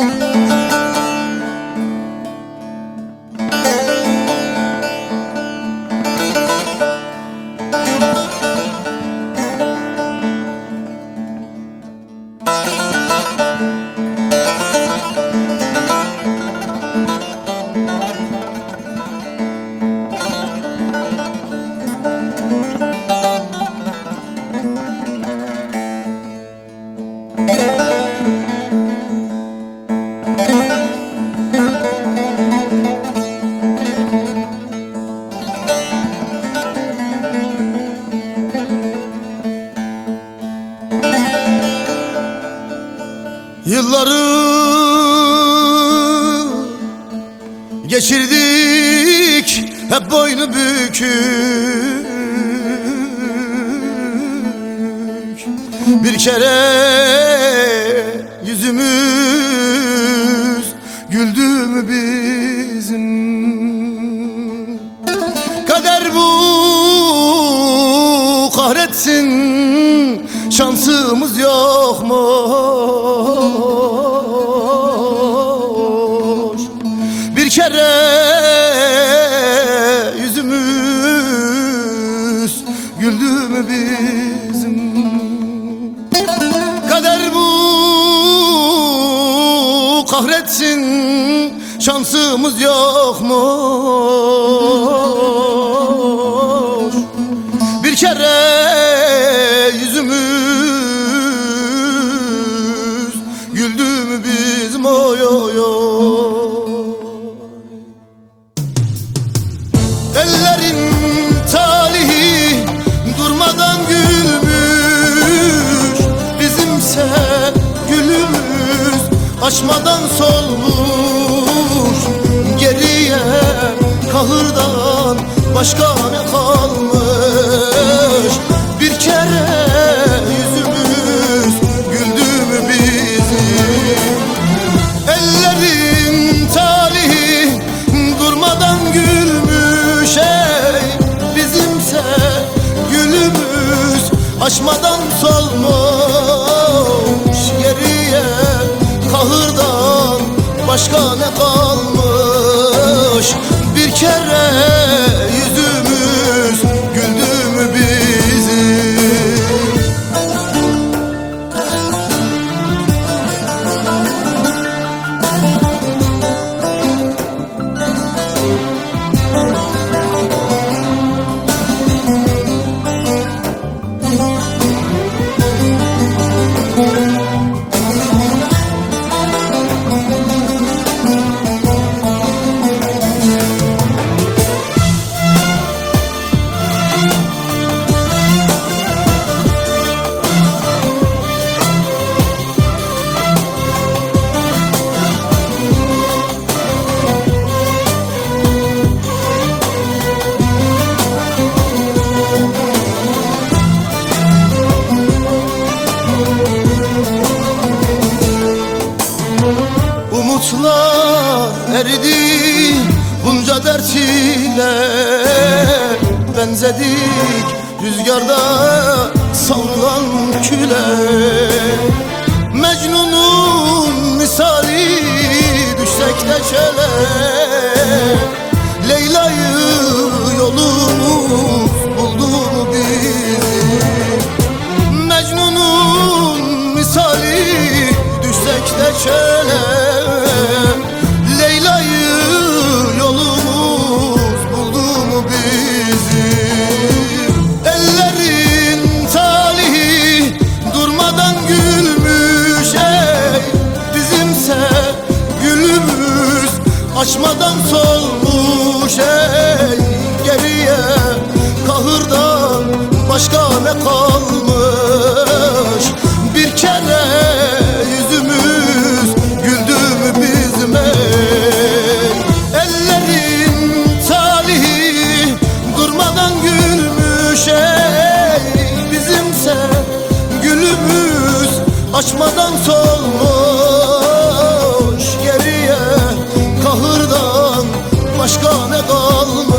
拜。Yılları geçirdik hep boynu bükük. Bir kere yüzümüz Şansımız yokmuş. Bir kere yüzümüz güldü mü bizim? Kader bu kahretsin Şansımız yokmuş açmadan solmuş Geriye kahırdan başka ne kalmış? Bir kere yüzümüz güldü mü bizim Ellerin talihi durmadan gülmüş ey Bizimse gülümüz açmadan solmuş başka ne eridi bunca dert ile. Benzedik rüzgarda savuran küle. Mecnun'un misali Aşmadan solmuş ey geriye Kahırdan başka ne kalmış? Bir kere başka ne kaldı?